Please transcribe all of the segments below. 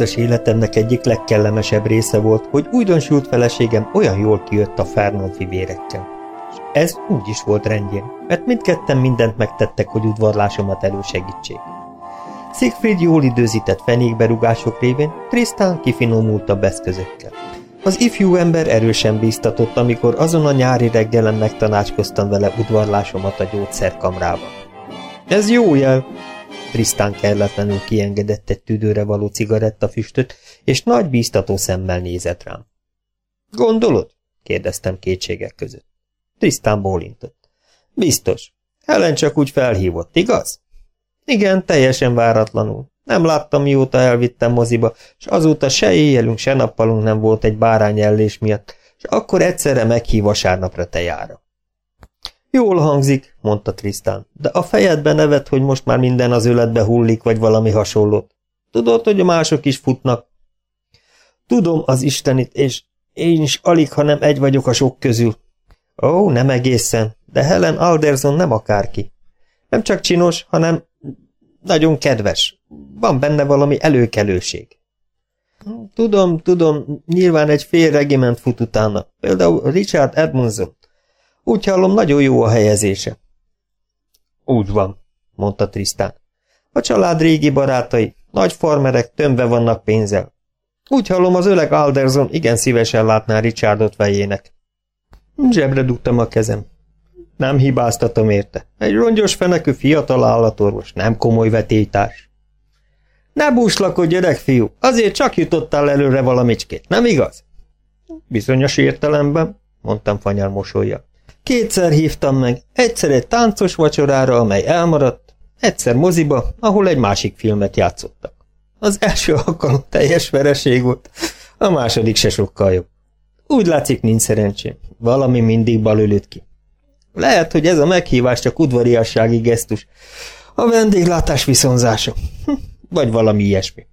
házas életemnek egyik legkellemesebb része volt, hogy újdonsült feleségem olyan jól kijött a Fernon fivérekkel. És ez úgy is volt rendjén, mert mindketten mindent megtettek, hogy udvarlásomat elősegítsék. Siegfried jól időzített fenékberugások révén Tristan kifinomultabb eszközökkel. Az ifjú ember erősen bíztatott, amikor azon a nyári reggelen megtanácskoztam vele udvarlásomat a gyógyszerkamrában. Ez jó jel, Trisztán kelletlenül kiengedett egy tüdőre való cigarettafüstöt, és nagy bíztató szemmel nézett rám. Gondolod? kérdeztem kétségek között. Trisztán bólintott. Biztos. Helen csak úgy felhívott, igaz? Igen, teljesen váratlanul. Nem láttam, mióta elvittem moziba, és azóta se éjjelünk, se nappalunk nem volt egy bárányellés miatt, és akkor egyszerre meghív vasárnapra tejára. Jól hangzik, mondta Trisztán, de a fejedbe nevet, hogy most már minden az öletbe hullik, vagy valami hasonlót. Tudod, hogy a mások is futnak? Tudom az Istenit, és én is alig, ha nem egy vagyok a sok közül. Ó, nem egészen, de Helen Alderson nem akárki. Nem csak csinos, hanem nagyon kedves. Van benne valami előkelőség. Tudom, tudom, nyilván egy fél regiment fut utána. Például Richard Edmondson. Úgy hallom, nagyon jó a helyezése. Úgy van, mondta Trisztán. A család régi barátai, nagy farmerek, tömve vannak pénzzel. Úgy hallom, az öreg Alderson igen szívesen látná Richardot vejének. Zsebre dugtam a kezem. Nem hibáztatom érte. Egy rongyos fenekű fiatal állatorvos, nem komoly vetélytárs. Ne búslakodj, öreg fiú, azért csak jutottál előre valamicskét, nem igaz? Bizonyos értelemben, mondtam fanyar mosolya. Kétszer hívtam meg, egyszer egy táncos vacsorára, amely elmaradt, egyszer moziba, ahol egy másik filmet játszottak. Az első alkalom teljes vereség volt, a második se sokkal jobb. Úgy látszik, nincs szerencsém. Valami mindig balülött ki. Lehet, hogy ez a meghívás csak udvariassági gesztus. A vendéglátás viszonzása. Hm, vagy valami ilyesmi.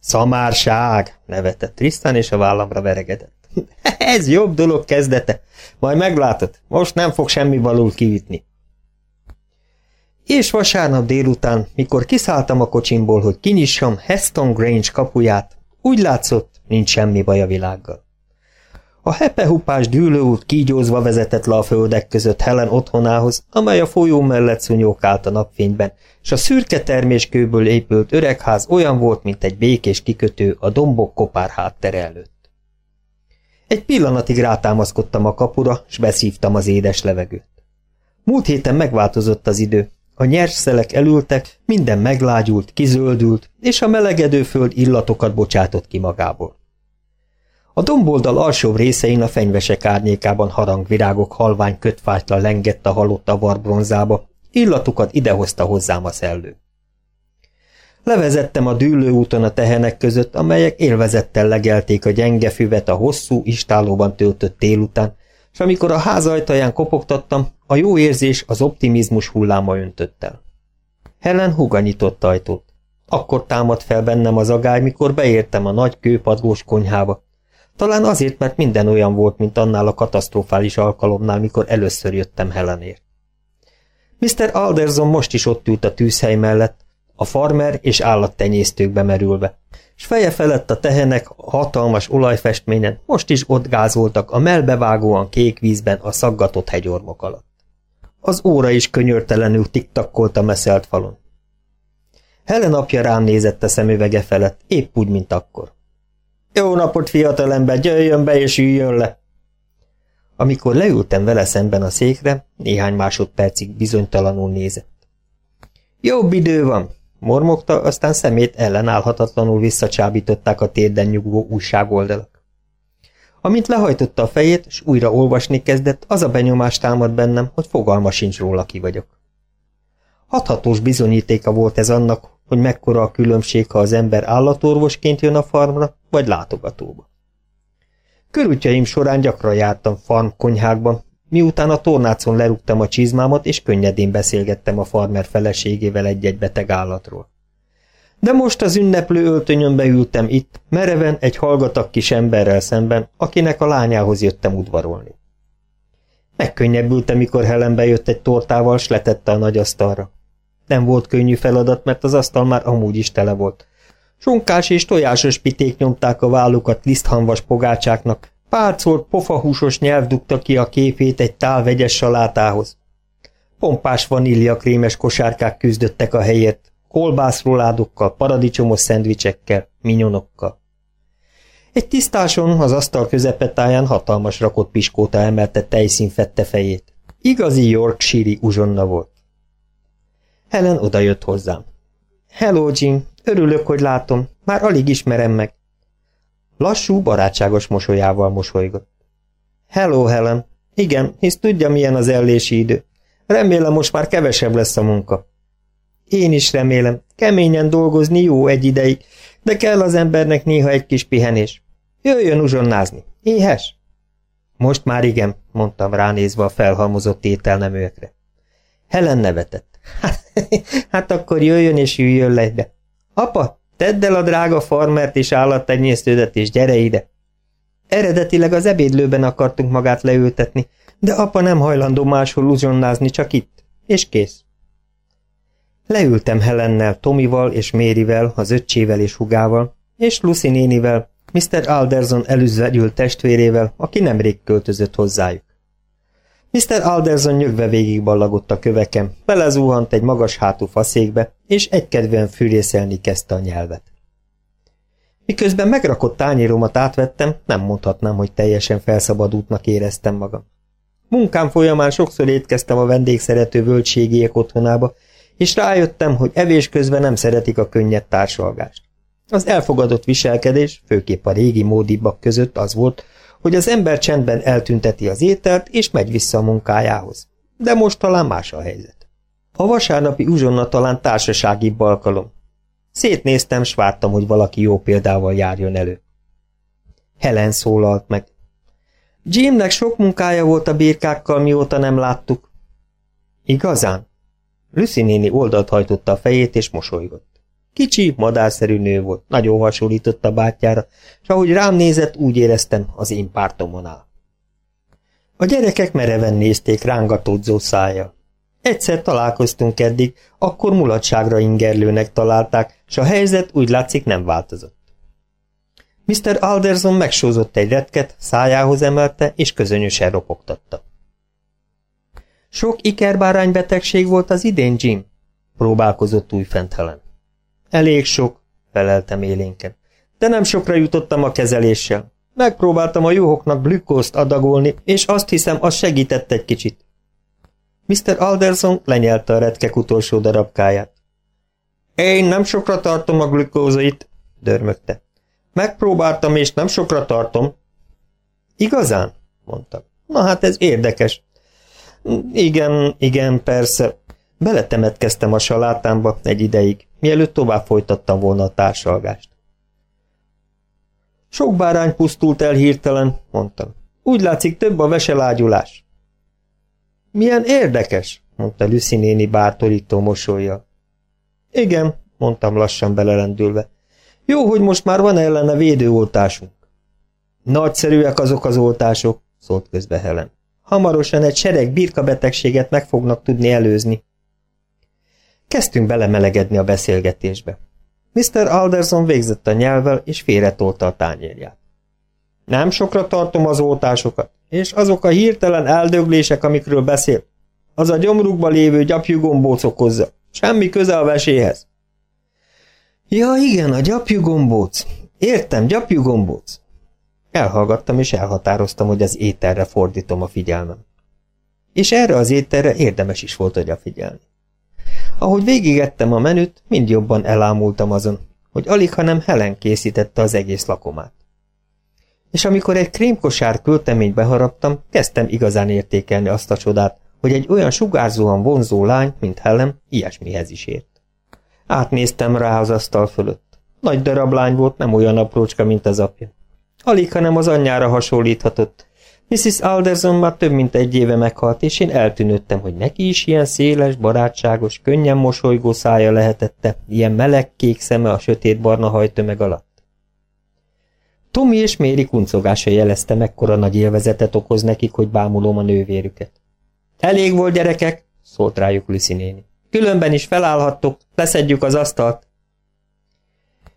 Szamárság, nevetett Trisztán, és a vállamra veregedett. Ez jobb dolog kezdete. Majd meglátod, most nem fog semmi valul kivitni. És vasárnap délután, mikor kiszálltam a kocsimból, hogy kinyissam Heston Grange kapuját, úgy látszott, nincs semmi baj a világgal. A hepehupás dűlőút kígyózva vezetett le a földek között Helen otthonához, amely a folyó mellett szúnyókált a napfényben, és a szürke terméskőből épült öregház olyan volt, mint egy békés kikötő a dombok kopár háttere előtt. Egy pillanatig rátámaszkodtam a kapura, s beszívtam az édes levegőt. Múlt héten megváltozott az idő, a nyers szelek elültek, minden meglágyult, kizöldült, és a melegedő föld illatokat bocsátott ki magából. A domboldal alsóbb részein a fenyvesek árnyékában harangvirágok halvány kötfájtla lengett a halott avar bronzába, illatukat idehozta hozzám a szellő. Levezettem a dűlőúton a tehenek között, amelyek élvezettel legelték a gyenge füvet a hosszú, istálóban töltött délután, és amikor a ház ajtaján kopogtattam, a jó érzés az optimizmus hulláma öntött el. Helen huga nyitott ajtót. Akkor támadt fel bennem az agály, mikor beértem a nagy kőpadlós konyhába, talán azért, mert minden olyan volt, mint annál a katasztrofális alkalomnál, mikor először jöttem Helenért. Mr. Alderson most is ott ült a tűzhely mellett, a farmer és állattenyésztők bemerülve, és feje felett a tehenek a hatalmas olajfestményen most is ott gázoltak a melbevágóan kék vízben a szaggatott hegyormok alatt. Az óra is könyörtelenül tiktakkolt a meszelt falon. Helen apja rám nézett a szemüvege felett, épp úgy, mint akkor. Jó napot, fiatalember, jöjjön be és üljön le! Amikor leültem vele szemben a székre, néhány másodpercig bizonytalanul nézett. Jobb idő van, mormogta, aztán szemét ellenállhatatlanul visszacsábították a térden nyugvó újságoldalak. Amint lehajtotta a fejét, és újra olvasni kezdett, az a benyomás támad bennem, hogy fogalma sincs róla ki vagyok. Hathatós bizonyítéka volt ez annak, hogy mekkora a különbség, ha az ember állatorvosként jön a farmra, vagy látogatóba. Körútjaim során gyakran jártam farm konyhákban, miután a tornácon lerúgtam a csizmámat, és könnyedén beszélgettem a farmer feleségével egy-egy beteg állatról. De most az ünneplő öltönyömbe ültem itt, mereven egy hallgatag kis emberrel szemben, akinek a lányához jöttem udvarolni. Megkönnyebbültem, mikor Helen bejött egy tortával, s letette a nagy asztalra. Nem volt könnyű feladat, mert az asztal már amúgy is tele volt. Sonkás és tojásos piték nyomták a vállukat liszthanvas pogácsáknak, párcolt pofahúsos nyelv dugta ki a képét egy tál vegyes salátához. Pompás vaníliakrémes kosárkák küzdöttek a helyért, kolbászroládokkal, paradicsomos szendvicsekkel, minyonokkal. Egy tisztáson az asztal közepetáján hatalmas rakott piskóta emelte tejszín fette fejét. Igazi Yorkshire uzsonna volt. Helen odajött hozzám. Hello, Jim, örülök, hogy látom, már alig ismerem meg. Lassú, barátságos mosolyával mosolygott. Hello, Helen. Igen, hisz tudja, milyen az ellési idő. Remélem, most már kevesebb lesz a munka. Én is remélem. Keményen dolgozni jó egy ideig, de kell az embernek néha egy kis pihenés. Jöjjön uzsonnázni. Éhes? Most már igen, mondtam ránézve a felhalmozott ételneműekre. Helen nevetett. Hát, hát akkor jöjjön és üljön le ide. Apa, tedd el a drága farmert és állattenyésztődet, és gyere ide. Eredetileg az ebédlőben akartunk magát leültetni, de apa nem hajlandó máshol uzsonnázni, csak itt. És kész. Leültem Helennel, Tomival és Mérivel, az öccsével és hugával, és Lucy nénivel, Mr. Alderson elüzvegyült testvérével, aki nemrég költözött hozzájuk. Mr. Alderson nyögve végigballagott a köveken, belezúhant egy magas hátú faszékbe, és egykedvűen fűrészelni kezdte a nyelvet. Miközben megrakott tányéromat átvettem, nem mondhatnám, hogy teljesen felszabadultnak éreztem magam. Munkám folyamán sokszor étkeztem a vendégszerető völgységiek otthonába, és rájöttem, hogy evés közben nem szeretik a könnyed társalgást. Az elfogadott viselkedés, főképp a régi módibbak között az volt, hogy az ember csendben eltünteti az ételt, és megy vissza a munkájához. De most talán más a helyzet. A vasárnapi uzsonna talán társasági alkalom. Szétnéztem, s vártam, hogy valaki jó példával járjon elő. Helen szólalt meg. Jimnek sok munkája volt a birkákkal, mióta nem láttuk. Igazán? Lucy néni oldalt hajtotta a fejét, és mosolygott. Kicsi, madárszerű nő volt, nagyon hasonlított a bátyjára, és ahogy rám nézett, úgy éreztem, az én pártomon áll. A gyerekek mereven nézték rángatódzó szája. Egyszer találkoztunk eddig, akkor mulatságra ingerlőnek találták, s a helyzet úgy látszik nem változott. Mr. Alderson megsózott egy retket, szájához emelte, és közönösen ropogtatta. Sok ikerbáránybetegség volt az idén, Jim? próbálkozott újfent Helen. Elég sok, feleltem élénken. De nem sokra jutottam a kezeléssel. Megpróbáltam a juhoknak glükózt adagolni, és azt hiszem, az segített egy kicsit. Mr. Alderson lenyelte a retkek utolsó darabkáját. Én nem sokra tartom a glükózait, dörmögte. Megpróbáltam, és nem sokra tartom. Igazán? mondta. Na hát ez érdekes. Igen, igen, persze. Beletemetkeztem a salátámba egy ideig mielőtt tovább folytattam volna a társalgást. Sok bárány pusztult el hirtelen, mondtam. Úgy látszik több a veselágyulás. Milyen érdekes, mondta Lucy néni bátorító mosolya. Igen, mondtam lassan belelendülve. Jó, hogy most már van ellene védőoltásunk. Nagyszerűek azok az oltások, szólt közbe Helen. Hamarosan egy sereg birkabetegséget meg fognak tudni előzni. Kezdtünk belemelegedni a beszélgetésbe. Mr. Alderson végzett a nyelvvel, és félretolta a tányérját. Nem sokra tartom az oltásokat, és azok a hirtelen eldöglések, amikről beszél, az a gyomrukba lévő gyapjugombóc okozza. Semmi köze a veséhez. Ja, igen, a gyapjugombóc. Értem, gyapjugombóc. Elhallgattam, és elhatároztam, hogy az ételre fordítom a figyelmem. És erre az ételre érdemes is volt odafigyelni. Ahogy végigettem a menüt, mind jobban elámultam azon, hogy alig, hanem Helen készítette az egész lakomát. És amikor egy krémkosár költeményt beharaptam, kezdtem igazán értékelni azt a csodát, hogy egy olyan sugárzóan vonzó lány, mint Helen, ilyesmihez is ért. Átnéztem rá az asztal fölött. Nagy darab lány volt, nem olyan aprócska, mint az apja. Alig, hanem az anyjára hasonlíthatott, Mrs. Alderson már több mint egy éve meghalt, és én eltűnődtem, hogy neki is ilyen széles, barátságos, könnyen mosolygó szája lehetette, ilyen meleg kék szeme a sötét barna hajtömeg alatt. Tomi és Méri kuncogása jelezte, mekkora nagy élvezetet okoz nekik, hogy bámulom a nővérüket. Elég volt, gyerekek, szólt rájuk Lucy néni. Különben is felállhattok, leszedjük az asztalt.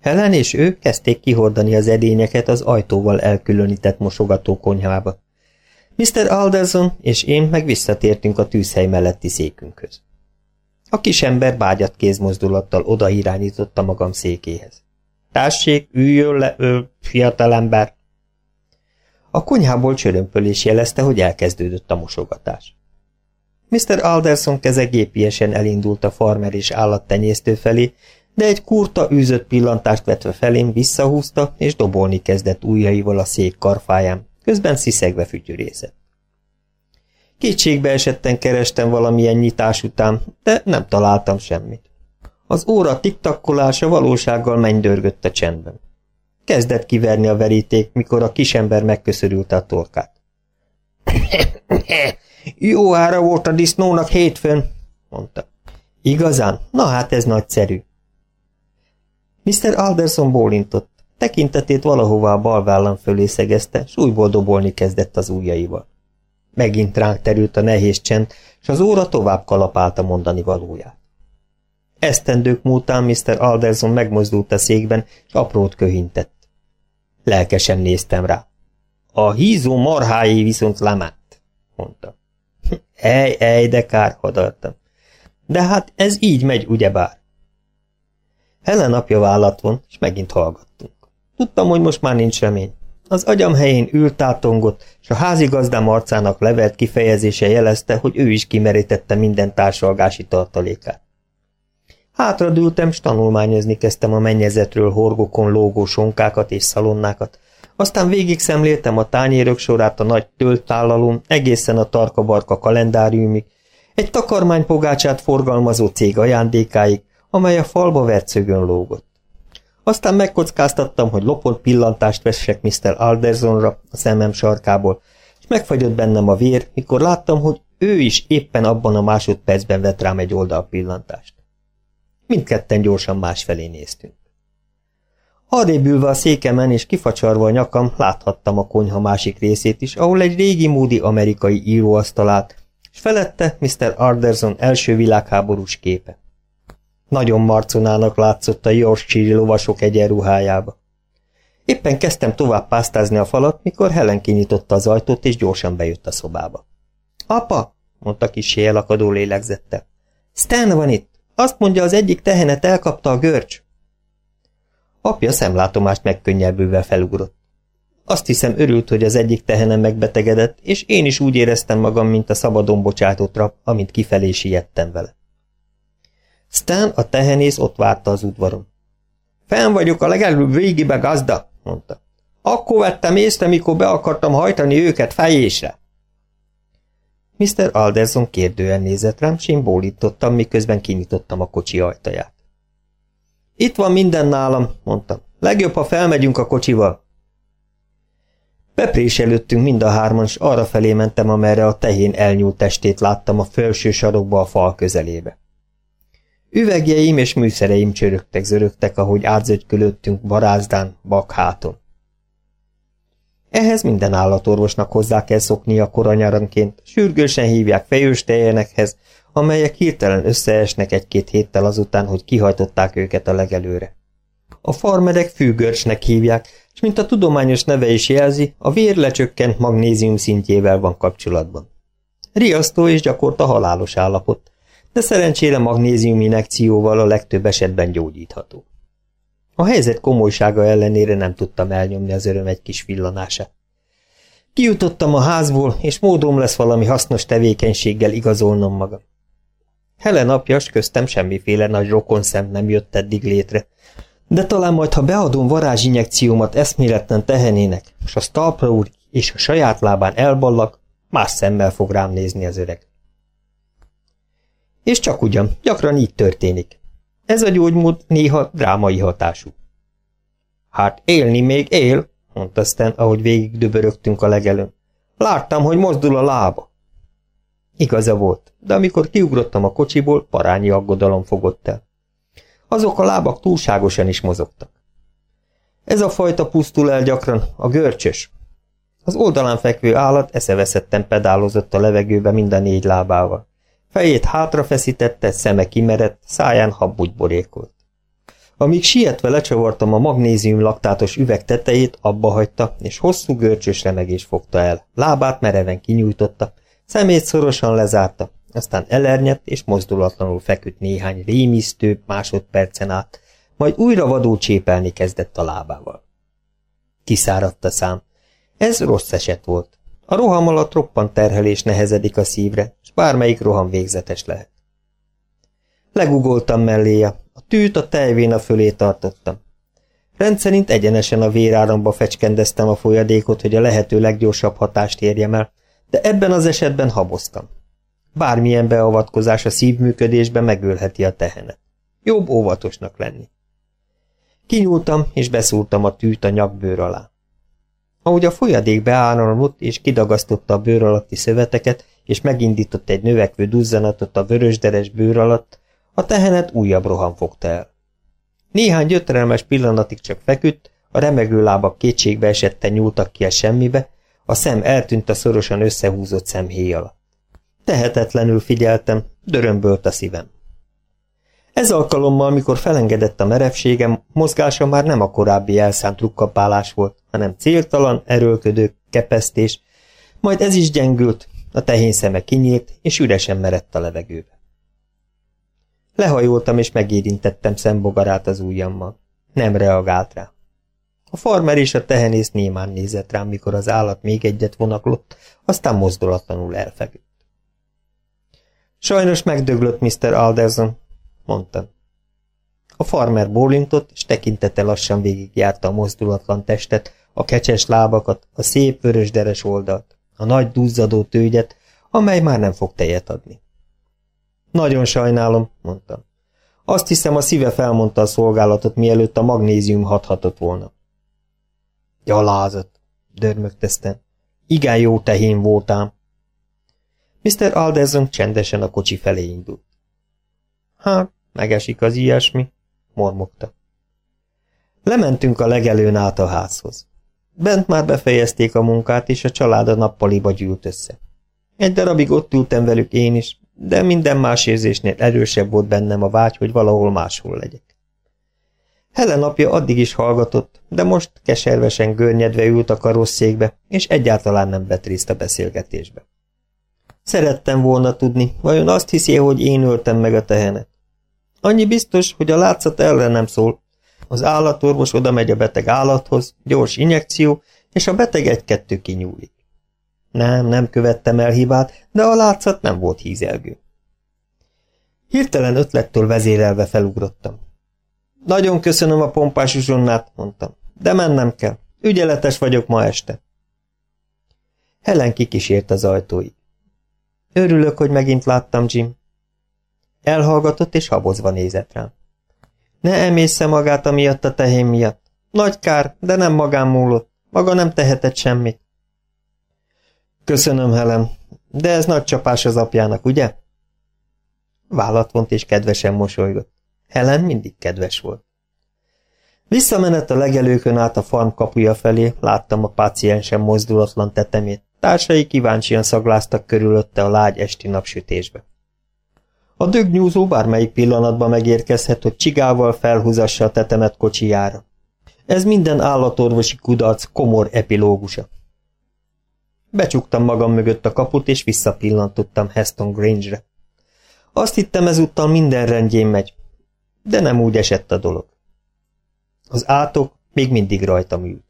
Helen és ő kezdték kihordani az edényeket az ajtóval elkülönített mosogató konyhába. Mr. Alderson és én meg visszatértünk a tűzhely melletti székünkhöz. A kisember bágyat kézmozdulattal oda irányította magam székéhez. Tássék, üljön le, ő, fiatalember! A konyhából csörömpölés jelezte, hogy elkezdődött a mosogatás. Mr. Alderson keze gépiesen elindult a farmer és állattenyésztő felé, de egy kurta űzött pillantást vetve felém visszahúzta, és dobolni kezdett ujjaival a szék karfáján, közben sziszegve fütyürészett. Kétségbe esetten kerestem valamilyen nyitás után, de nem találtam semmit. Az óra tiktakkolása valósággal mennydörgött a csendben. Kezdett kiverni a veríték, mikor a kisember megköszörülte a torkát. Jó ára volt a disznónak hétfőn, mondta. Igazán? Na hát ez nagyszerű. Mr. Alderson bólintott. Tekintetét valahová a bal vállam fölé szegezte, s újból dobolni kezdett az ujjaival. Megint ránk terült a nehéz csend, és az óra tovább kalapálta mondani valóját. Esztendők múltán Mr. Alderson megmozdult a székben, és aprót köhintett. Lelkesen néztem rá. A hízó marhái viszont lement, mondta. Ej, ej, de kár, hadartam. De hát ez így megy, ugyebár. Helen apja vállat von, és megint hallgattunk. Tudtam, hogy most már nincs remény. Az agyam helyén ült átongott, és a házigazdám arcának levelt kifejezése jelezte, hogy ő is kimerítette minden társalgási tartalékát. Hátradültem, s tanulmányozni kezdtem a mennyezetről horgokon lógó sonkákat és szalonnákat, aztán végig szemléltem a tányérok sorát a nagy töltállalón, egészen a tarkabarka kalendáriumig, egy takarmánypogácsát forgalmazó cég ajándékáig, amely a falba vert szögön lógott. Aztán megkockáztattam, hogy lopott pillantást vessek Mr. Aldersonra a szemem sarkából, és megfagyott bennem a vér, mikor láttam, hogy ő is éppen abban a másodpercben vett rám egy oldalpillantást. Mindketten gyorsan másfelé néztünk. Arrébb ülve a székemen és kifacsarva a nyakam, láthattam a konyha másik részét is, ahol egy régi módi amerikai íróasztalát, és felette Mr. Arderson első világháborús képe. Nagyon marconának látszott a Yorkshire lovasok egyenruhájába. Éppen kezdtem tovább pásztázni a falat, mikor Helen kinyitotta az ajtót, és gyorsan bejött a szobába. – Apa! – mondta kis elakadó lélegzettel. – Stan van itt! Azt mondja, az egyik tehenet elkapta a görcs. Apja szemlátomást megkönnyebbülve felugrott. Azt hiszem örült, hogy az egyik tehenem megbetegedett, és én is úgy éreztem magam, mint a szabadon bocsátott amint kifelé siettem vele. Stan, a tehenész ott várta az udvaron. Fenn vagyok a legelőbb végibe, gazda, mondta. Akkor vettem észre, mikor be akartam hajtani őket fejésre. Mr. Alderson kérdően nézett rám, s miközben kinyitottam a kocsi ajtaját. Itt van minden nálam, mondtam. Legjobb, ha felmegyünk a kocsival. Bepréselődtünk mind a hárman, s arra felé mentem, amerre a tehén elnyúlt testét láttam a felső sarokba a fal közelébe. Üvegjeim és műszereim csörögtek, zörögtek, ahogy átzögykölöttünk barázdán, bakháton. Ehhez minden állatorvosnak hozzá kell szoknia koranyaranként, sürgősen hívják fejős tejenekhez, amelyek hirtelen összeesnek egy-két héttel azután, hogy kihajtották őket a legelőre. A farmerek fűgörcsnek hívják, és mint a tudományos neve is jelzi, a vér lecsökkent magnézium szintjével van kapcsolatban. Riasztó és gyakorta halálos állapot, de szerencsére magnézium inekcióval a legtöbb esetben gyógyítható. A helyzet komolysága ellenére nem tudtam elnyomni az öröm egy kis villanását. Kijutottam a házból, és módom lesz valami hasznos tevékenységgel igazolnom magam. Helen apjas köztem semmiféle nagy rokonszem nem jött eddig létre, de talán majd, ha beadom varázsinjekciómat eszméletlen tehenének, és a talpra úr és a saját lábán elballak, más szemmel fog rám nézni az öreg. És csak ugyan, gyakran így történik. Ez a gyógymód néha drámai hatású. Hát élni még él, mondta Stan, ahogy végig döbörögtünk a legelőn. Láttam, hogy mozdul a lába. Igaza volt, de amikor kiugrottam a kocsiból, parányi aggodalom fogott el. Azok a lábak túlságosan is mozogtak. Ez a fajta pusztul el gyakran, a görcsös. Az oldalán fekvő állat eszeveszetten pedálozott a levegőbe mind a négy lábával. Fejét hátrafeszítette, szeme kimerett, száján habbugy borékolt. Amíg sietve lecsavartam a magnézium laktátos üveg tetejét, abba hagyta, és hosszú görcsös remegés fogta el. Lábát mereven kinyújtotta, szemét szorosan lezárta, aztán elernyett és mozdulatlanul feküdt néhány rémisztő másodpercen át, majd újra vadul csépelni kezdett a lábával. Kiszáradt a szám. Ez rossz eset volt. A roham alatt roppant terhelés nehezedik a szívre, bármelyik roham végzetes lehet. Legugoltam melléje, a tűt a tejvéna fölé tartottam. Rendszerint egyenesen a véráramba fecskendeztem a folyadékot, hogy a lehető leggyorsabb hatást érjem el, de ebben az esetben haboztam. Bármilyen beavatkozás a szívműködésbe megölheti a tehenet. Jobb óvatosnak lenni. Kinyúltam, és beszúrtam a tűt a nyakbőr alá. Ahogy a folyadék beáramlott és kidagasztotta a bőr alatti szöveteket, és megindított egy növekvő duzzanatot a vörösderes bőr alatt, a tehenet újabb roham fogta el. Néhány gyötrelmes pillanatig csak feküdt, a remegő lábak kétségbe esetten nyúltak ki a semmibe, a szem eltűnt a szorosan összehúzott szemhéj alatt. Tehetetlenül figyeltem, dörömbölt a szívem. Ez alkalommal, amikor felengedett a merevségem, mozgása már nem a korábbi elszánt rukkapálás volt, hanem céltalan, erőlködő, kepesztés, majd ez is gyengült, a tehén szeme kinyílt, és üresen merett a levegőbe. Lehajoltam, és megérintettem szembogarát az ujjammal. Nem reagált rá. A farmer és a tehenész némán nézett rám, mikor az állat még egyet vonaklott, aztán mozdulatlanul elfeküdt. Sajnos megdöglött Mr. Alderson, mondtam. A farmer bólintott, és tekintete lassan végigjárta a mozdulatlan testet, a kecses lábakat, a szép vörösderes oldalt, a nagy duzzadó tőgyet, amely már nem fog tejet adni. Nagyon sajnálom, mondtam. Azt hiszem, a szíve felmondta a szolgálatot, mielőtt a magnézium hathatott volna. Gyalázat, dörmögteztem. Igen jó tehén voltám. Mr. Alderson csendesen a kocsi felé indult. Hát, megesik az ilyesmi, mormogta. Lementünk a legelőn át a házhoz. Bent már befejezték a munkát, és a család a nappaliba gyűlt össze. Egy darabig ott ültem velük én is, de minden más érzésnél erősebb volt bennem a vágy, hogy valahol máshol legyek. Helen apja addig is hallgatott, de most keservesen görnyedve ült a karosszékbe, és egyáltalán nem vett részt a beszélgetésbe. Szerettem volna tudni, vajon azt hiszi hogy én öltem meg a tehenet. Annyi biztos, hogy a látszat ellen nem szól. Az állatorvos oda megy a beteg állathoz, gyors injekció, és a beteg egy-kettő kinyúlik. Nem, nem követtem el hibát, de a látszat nem volt hízelgő. Hirtelen ötlettől vezérelve felugrottam. Nagyon köszönöm a pompás uzsonnát, mondtam, de mennem kell. Ügyeletes vagyok ma este. Helen kikísért az ajtóig. Örülök, hogy megint láttam, Jim. Elhallgatott és habozva nézett rám. Ne emészze magát amiatt a tehén miatt. Nagy kár, de nem magán múlott. Maga nem tehetett semmit. Köszönöm, Helen, de ez nagy csapás az apjának, ugye? Vállat vont és kedvesen mosolygott. Helen mindig kedves volt. Visszamenett a legelőkön át a farm kapuja felé, láttam a páciensen mozdulatlan tetemét. Társai kíváncsian szagláztak körülötte a lágy esti napsütésbe. A dögnyúzó bármelyik pillanatban megérkezhet, hogy csigával felhúzassa a tetemet kocsijára. Ez minden állatorvosi kudarc komor epilógusa. Becsuktam magam mögött a kaput, és visszapillantottam Heston Grange-re. Azt hittem ezúttal minden rendjén megy, de nem úgy esett a dolog. Az átok még mindig rajtam ült.